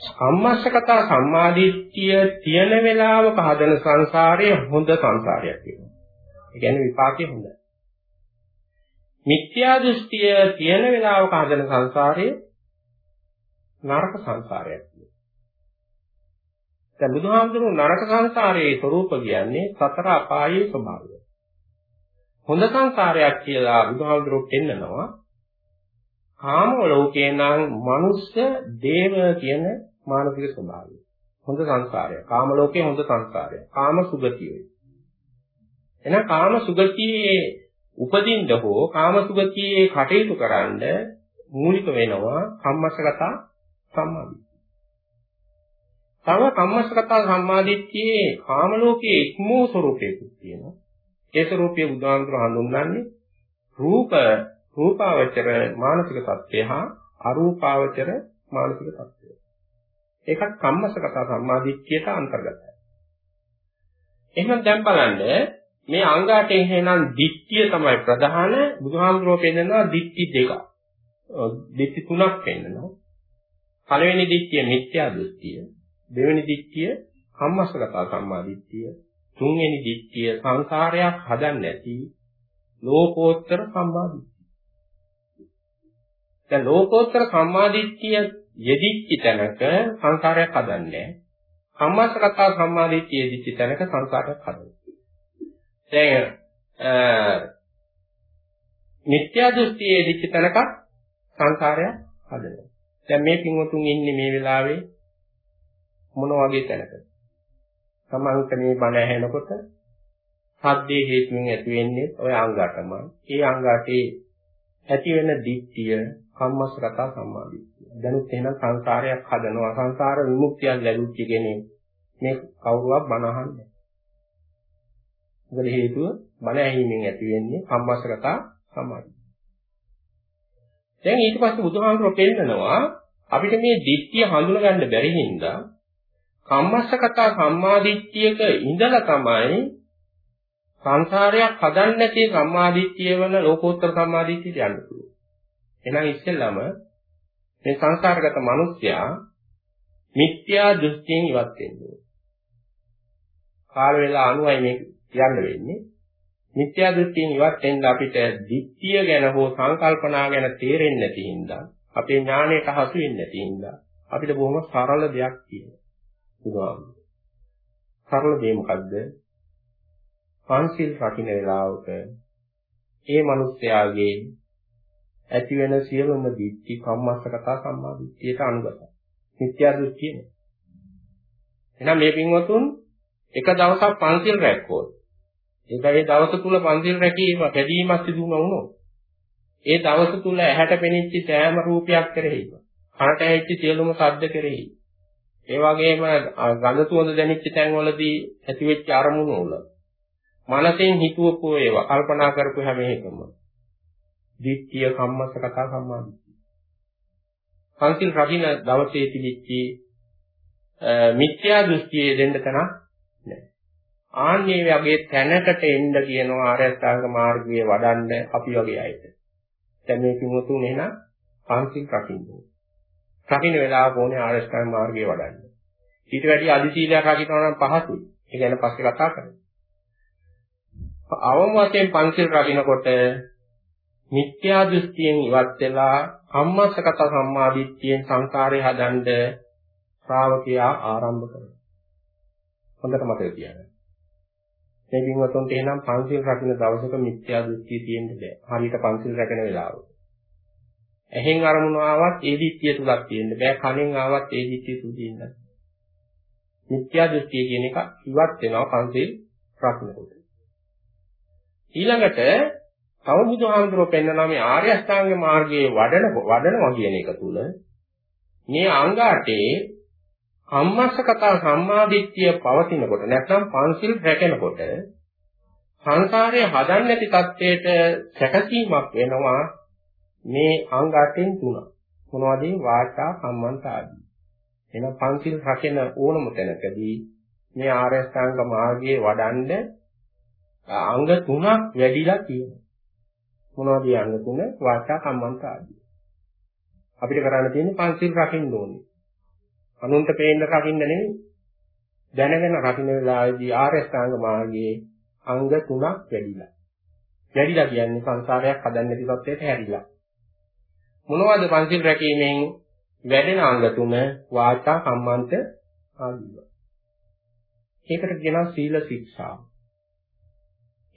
සම්මස්සකතා සම්මාදිට්ඨිය තියෙන වෙලාවක හදන සංසාරයේ හොඳ සංසාරයක් වෙනවා. ඒ කියන්නේ විපාකේ හොඳයි. මිත්‍යා දෘෂ්ටිය තියෙන වෙලාවක හදන සංසාරය නරක සංසාරයක් කියනවා. දැන් බුදුහාමුදුරුවෝ නරක සංසාරයේ ස්වરૂප කියන්නේ සතර අපායේ ස්වභාවය. හොඳ සංසාරයක් කියලා බුදුහාමුදුරුවෝ පෙන්නනවා. කාම ලෝකේ නම් මනුෂ්‍ය දේව කියන මානසික ස්වභාවය. හොඳ සංසාරය. කාම ලෝකේ හොඳ සංසාරය. කාම සුගතිය. එන කාම සුගතියේ උපදින්න හෝ කාමසුගතියේ කටයුතු කරන්න මූලික වෙනවා කම්මස්සගත සම්මාදිට්ඨිය. තව කම්මස්සගත සම්මාදිට්ඨියේ කාම ලෝකයේ ඉක්මෝ ස්වરૂපයකුත් තියෙනවා. ඒකરૂපී බුදුහාමුදුර හඳුන්වන්නේ රූප රූපාවචර මානසික தත්ත්වය හා අරූපාවචර මානසික தත්ත්වය. ඒකත් කම්මසගත සම්මාදිට්ඨියට අන්තර්ගතයි. එහෙනම් දැන් බලන්න මේ අංගාටේ එහෙනම් දිට්ඨිය තමයි ප්‍රධාන බුදුහාමුදුරුවෝ පෙන්නනවා දිට්ඨි දෙක. දිට්ඨි තුනක් පෙන්නනවා. පළවෙනි දිට්ඨිය මිත්‍යා දෘෂ්ටිය. දෙවෙනි දිට්ඨිය කම්මසගත සම්මාදිට්ඨිය. තුන්වෙනි දිට්ඨිය සංසාරයක් හදන්නේ නැති ලෝකෝත්තර සම්මා දිට්ඨිය. දැන් ලෝකෝත්තර සම්මා දිට්ඨිය යෙදිච්ච තැනක සංසාරයක් හදන්නේ නැහැ. කම්මස්සගත සම්මා දිට්ඨිය යෙදිච්ච තැනක සංසාරයක් හදන්නේ. දැන් මිත්‍යා දෘෂ්ටියේ දිච්ච තැනක සංසාරය හදනවා. දැන් මේ පින්වතුන් ඉන්නේ මේ වෙලාවේ මොන වගේ තැනකද? සමන්ත මේ බණ ඇහෙනකොට සද්දේ හේතුවෙන් ඇති වෙන්නේ ඔය අංගාටමයි. ඒ අංගාටේ ඇති වෙන දිට්ඨිය කම්මස්සගත සම්මාදිට්ඨිය. දැනුත් එහෙනම් සංසාරයක් හදනවා. සංසාර විමුක්තියක් ලැබුච්ච කෙනෙක් මේ කවුරුවක් බණ අහන්නේ. මොකද හේතුව බණ ඇහිීමෙන් ඇති වෙන්නේ සම්මස්සගත සමාධිය. දැන් ඊට පස්සේ බුදුහාමුදුරුවෝ පෙන්නනවා අපිට මේ දිට්ඨිය හඳුනගන්න බැරි හින්දා කම්මස්සගත සම්මාදිට්ඨියක ඉඳලා තමයි සංසාරයක් හදන්නේ නැති සම්මාදිට්ඨිය වල ලෝකෝත්තර සම්මාදිට්ඨියට යන්න පුළුවන්. එහෙනම් ඉස්සෙල්ලාම මේ සංසාරගත මිනිසයා මිත්‍යා දෘෂ්ටියෙන් ඉවත් වෙන්න ඕනේ. කාල වේලා අනුවයි මේක කියන්න වෙන්නේ. මිත්‍යා දෘෂ්ටියෙන් ඉවත් වෙන්න අපිට දිට්ඨිය ගැන හෝ සංකල්පනා ගැන තේරෙන්නේ නැති හින්දා අපේ ඥාණයට හසු වෙන්නේ නැති හින්දා අපිට බොහොම සරල දෙයක් කියනවා. බුදුහාමුදුරුවෝ. සරල දේ මොකද්ද? පංචිල් රකින්න වෙලාවක ඒ මිනිස්යාගේ ඇති වෙන සියලුම දිට්ඨි කම්මස්සගත සම්මා දිට්ඨියට අනුගතයි. මිත්‍යා දෘෂ්ටිය නෙවෙයි. එහෙනම් මේ පින්වතුන් එක දවසක් පංචිල් රැක්කොත් ඒකයි දවස තුල පන්සිල් රැකීම කැදීමක් සිදු වුණොත් ඒ දවස තුල ඇහැට පෙනෙච්ච සෑම රූපයක් කෙරෙහි කනට ඇහිච්ච සියලුම ශබ්ද කෙරෙහි ඒ වගේම ගඳ සුවඳ දැනෙච්ච තැන්වලදී ඇතිවෙච්ච අරමුණු වල මනසෙන් හිතුවකෝ ඒවා කල්පනා කරපු හැම එකම දිට්ඨිය කම්මස්ස කතා සම්මාදිට්ඨිය. පන්සිල් රකින්න දවසේ තිබිච්චි මිත්‍යා දෘෂ්ටියේ දෙන්න තැනක් නැහැ. ආන්නේ වගේ තැනකට එන්න කියනවා ආර්ය අෂ්ටාංග මාර්ගයේ වඩන්න අපි වගේ අයට. දැන් මේ කිමුතුන් එහෙනම් පන්සිල් රකින්න ඕනේ. රකින්න වෙලාවක ඕනේ ආර්ය අෂ්ටාංග මාර්ගයේ වඩන්න. ඊට වැඩි අදි සීලයක් රකින්නවා නම් පහසුයි. ඒ ගැන පස්සේ කතා කරමු. අවම වශයෙන් පංචිල් රකින්නකොට මිත්‍යා දෘෂ්ටියෙන් ඉවත් වෙලා කම්මස්සගත සම්මාදිට්ඨියෙන් සංකාරය හදන්න ශ්‍රාවකයා ආරම්භ කරනවා. හොඳට මතක තියාගන්න. මේ පින්වතුන්ට එහෙනම් පංචිල් රකින්න දවසක මිත්‍යා දෘෂ්ටිය තියෙන්න බෑ. හරියට පංචිල් රැකෙන වෙලාව. එහෙන් අරමුණ ආවත් ඒ දිට්ඨිය තුලක් තියෙන්න බෑ. කනෙන් ආවත් ඒ දිට්ඨිය තුල තියෙන්න. මිත්‍යා දෘෂ්ටිය කියන එක ඉවත් වෙනවා පංචිල් රකින්නකොට. ඊළඟට තව බුදුහාමුදුරුවෝ පෙන්වනවා මේ ආර්ය අෂ්ටාංග මාර්ගයේ වඩන වඩනවා කියන එක තුල මේ අංගාටේ කම්මස්සකතා සම්මාදිට්ඨිය පවතිනකොට නැත්නම් පංචිල් රැකෙනකොට සංසාරයේ හදන්න නැති තත්වයට සැකසීමක් වෙනවා මේ අංගාටෙන් තුන මොනවද වාචා සම්මන්ත ආදී එන පංචිල් රැකෙන ඕනම තැනකදී මේ ආර්ය අෂ්ටාංග මාර්ගයේ වඩන්නේ අංග තුනක් වැඩිලා තියෙනවා. මොනවද මේ අංග තුන? වාචා කම්මන්ත ආදී. අපිට කරන්න තියෙන්නේ පංචශීල රකින්න ඕනේ. අනුන්ට පේන්න රකින්න නෙවෙයි. දැනගෙන රකින්න වෙලාවේදී ආර්ය ශ්‍රාංග මාර්ගයේ අංග තුනක් වැඩිලා. වැඩිලා කියන්නේ සංසාරයක් හදන්න නැති තත්ත්වයට හැරිලා. මොනවද පංචශීල රැකීමෙන් වැඩෙන අංග තුන වාචා කම්මන්ත ආදී. ඒකට කියනවා සීල ශික්ෂා.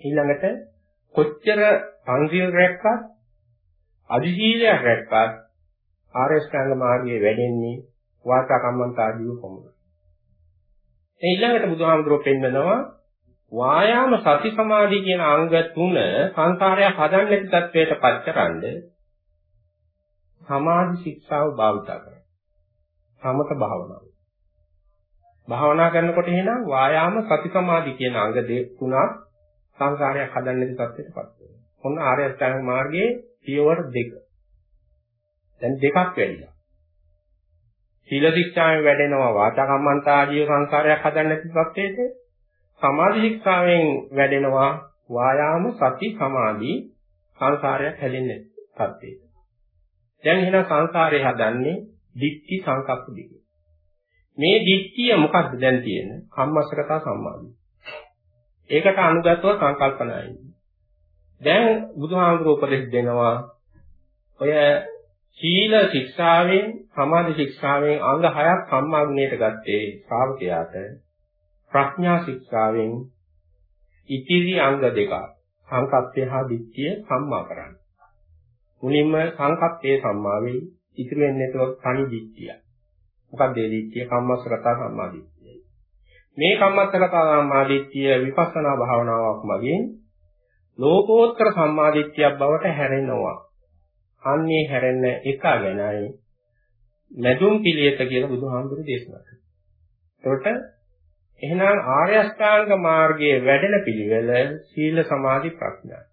ඊළඟට කොච්චර පංචශීල රැක්කත් අධිශීලයක් රැක්කත් ආර්ය ශ්‍රාංග මාර්ගයේ වැඩෙන්නේ වාචා කම්මන්ත ආදීව පමණයි. ඒ ඊළඟට බුදුහාමුදුරුවෝ පෙන්නනවා වායාම සති සමාධි කියන අංග තුන සංසාරය හදන්න නැති තත්වයට පච්චරන්න සමාධි ශික්ෂාව භාවිත කරනවා. සමත භාවනාව. භාවනා කරනකොට එහෙනම් වායාම සති සමාධි කියන අංග දෙක තුනක් සංසාරයක් හදන්න නැති තත්ත්වයටපත් වෙනවා. ඔන්න ආර්ය අෂ්ටාංග මාර්ගයේ පියවර දෙක. දැන් දෙකක් වැඩිලා. සීල ශික්ෂාවෙන් වැඩෙනවා වාචා කම්මන්ත ආදී සංසාරයක් හදන්න නැති තත්ත්වයට. සමාධි ශික්ෂාවෙන් වැඩෙනවා වායාම සති සමාධි සංසාරයක් හැදෙන්නේ තත්ත්වයට. දැන් එහෙනම් සංසාරේ හදන්නේ දික්ටි සංකප්ප දෙක. මේ දික්තිය මොකක්ද දැන් තියෙන්නේ? කම්මස්සකතා සම්මාදිය. ඒකට අනුගතව සංකල්පනායි. දැන් බුදුහාමුදුරුවෝ උපදෙස් දෙනවා ඔය සීල ශික්ෂාවෙන් සමාධි ශික්ෂාවෙන් අංග හයක් සම්මාග්නයට ගත්තේ ශ්‍රාවකයාට ප්‍රඥා ශික්ෂාවෙන් ඉතිරි අංග දෙක සංකප්පය හා දිට්ඨිය සම්මා කරන්න. මුලින්ම සංකප්පයේ සම්මා වෙයි ඉතිරි වෙන්නේ තව තනි දිට්ඨිය. මොකක්ද ඒ දිට්ඨිය? කම්මස්සගත සම්මා දිට්ඨිය. මේ කම්මත්තක සම්මාදිට්ඨිය විපස්සනා භාවනාවක් මගින් ලෝකෝත්තර සම්මාදිට්ඨියක් බවට හැරෙනවා. අන්නේ හැරෙන්න එක ගැනයි මැදුම් පිළියෙත කියලා බුදුහාමුදුරු දේශනා කළා. එතකොට එහෙනම් ආර්ය අෂ්ටාංග මාර්ගයේ වැඩෙන පිළිවෙල සීල සමාධි ප්‍රඥා.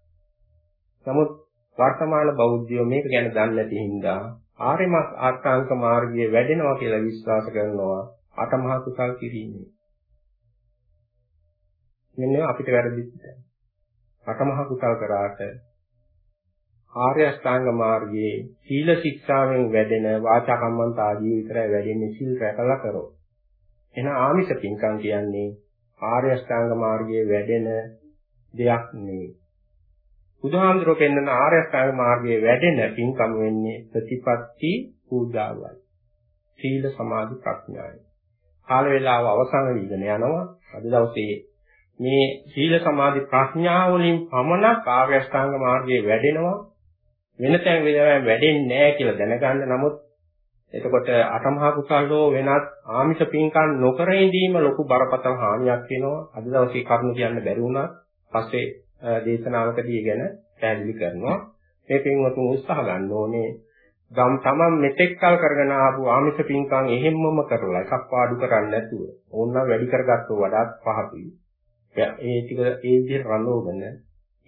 නමුත් වර්තමාන බෞද්ධයෝ මේක ගැන දන්නේ නැති හින්දා ආර්ය අෂ්ටාංග මාර්ගයේ වැඩෙනවා කියලා විශ්වාස කරනවා අටමහා කුසල් කිරීමේ. මෙන්න අපිට වැරදිච්ච තැන. අටමහ කුසල් කරාට ආර්ය අෂ්ටාංග මාර්ගයේ සීල ශික්ෂාවෙන් වැඩෙන වාචා කම්මන්ත ආදී විතරයි වැඩෙන්නේ සීල් රැකලා කරෝ. එන ආමිෂ පින්කම් කියන්නේ ආර්ය අෂ්ටාංග මාර්ගයේ වැඩෙන දෙයක් නෙවෙයි. බුදුහාමුදුරුවෝ පෙන්වන ආර්ය අෂ්ටාංග මාර්ගයේ වැඩෙන පින්කම් වෙන්නේ ප්‍රතිපත්ති පූජාවයි. සීල සමාධි ප්‍රඥායි. කාල වේලාව අවසන් වීගෙන යනවා. අද දවසේ මේ සීල සමාධි ප්‍රඥා වලින් පමණක් ආර්ය අෂ්ටාංග මාර්ගයේ වැඩෙනවා වෙන තැන් වෙනම වැඩෙන්නේ නැහැ කියලා දැනගන්න නමුත් එතකොට අටමහා කුසල්ලෝ වෙනත් ආමිෂ පින්කම් නොකර ඉඳීම ලොකු බරපතල හානියක් වෙනවා අද දවසේ කරුණු කියන්න බැරි වුණා පස්සේ දේශනාවකදී ගැන පැහැදිලි කරනවා. මේ පින්වතුන් උත්සාහ ගන්න ඕනේ ගම් තමන් මෙතෙක් කල් කරගෙන ආපු ආමිෂ පින්කම් එහෙම්මම කරලා එකක් පාඩු කරන්නේ නැතුව ඕනනම් වැඩි කරගත්තෝ වඩාත් පහසුයි. ඒ ටික ඒ විදිහට රඳවගෙන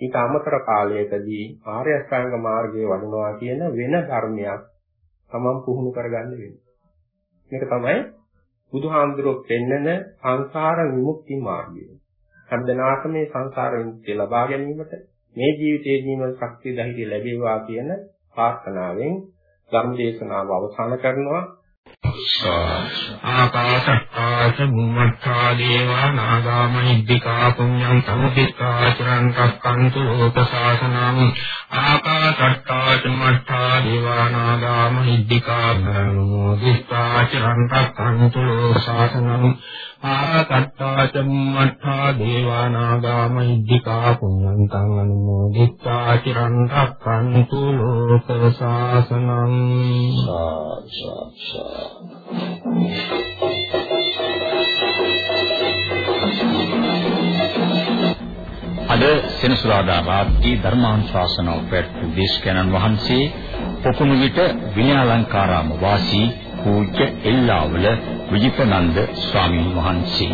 ඊට අමතර කාලයකදී ආර්ය අෂ්ටාංග මාර්ගයේ වඩනවා කියන වෙන ධර්මයක් තමන් පුහුණු කරගන්න වෙනවා. මේක තමයි බුදුහාමුදුරුවෝ පෙන්නන සංසාර විමුක්ති මාර්ගය. හැමදෙනාටම මේ සංසාර විමුක්තිය ලබා ගැනීමට මේ ජීවිතයේදීම ශක්තිය ධෛර්යය ලැබේවා කියන ප්‍රාර්ථනාවෙන් ධර්ම දේශනාව අවසන් කරනවා. ආකාශත්තාච බුම්මත්තා දේවා නාගාමහිද්దికා පුඤ්ඤං සමුදිත්තා චිරං රක්ඛන්තු ලෝකසාසනං ආකාශත්තාච මත්තා දේවා නාගාමහිද්దికා පුඤ්ඤං සමුදිත්තා චිරං රක්ඛන්තු ලෝකසාසනං ආකට්ඨාචම්මඨා දේවානාගාමයිද්దికා පුඤ්ඤන්තං අනුමෝදිත්වා චිරන් රක්ඛන්තු ලෝක සාසනං අද සෙනසුරාදා රාත්‍රී ධර්මාංශාසනව පැවැත් දේශකයන්න් වහන්සේ පොකුණු විට විනයාලංකාරාම වාසී පූජ්‍ය එල්ලාවල විජිතනන්ද ස්වාමීන් වහන්සේ.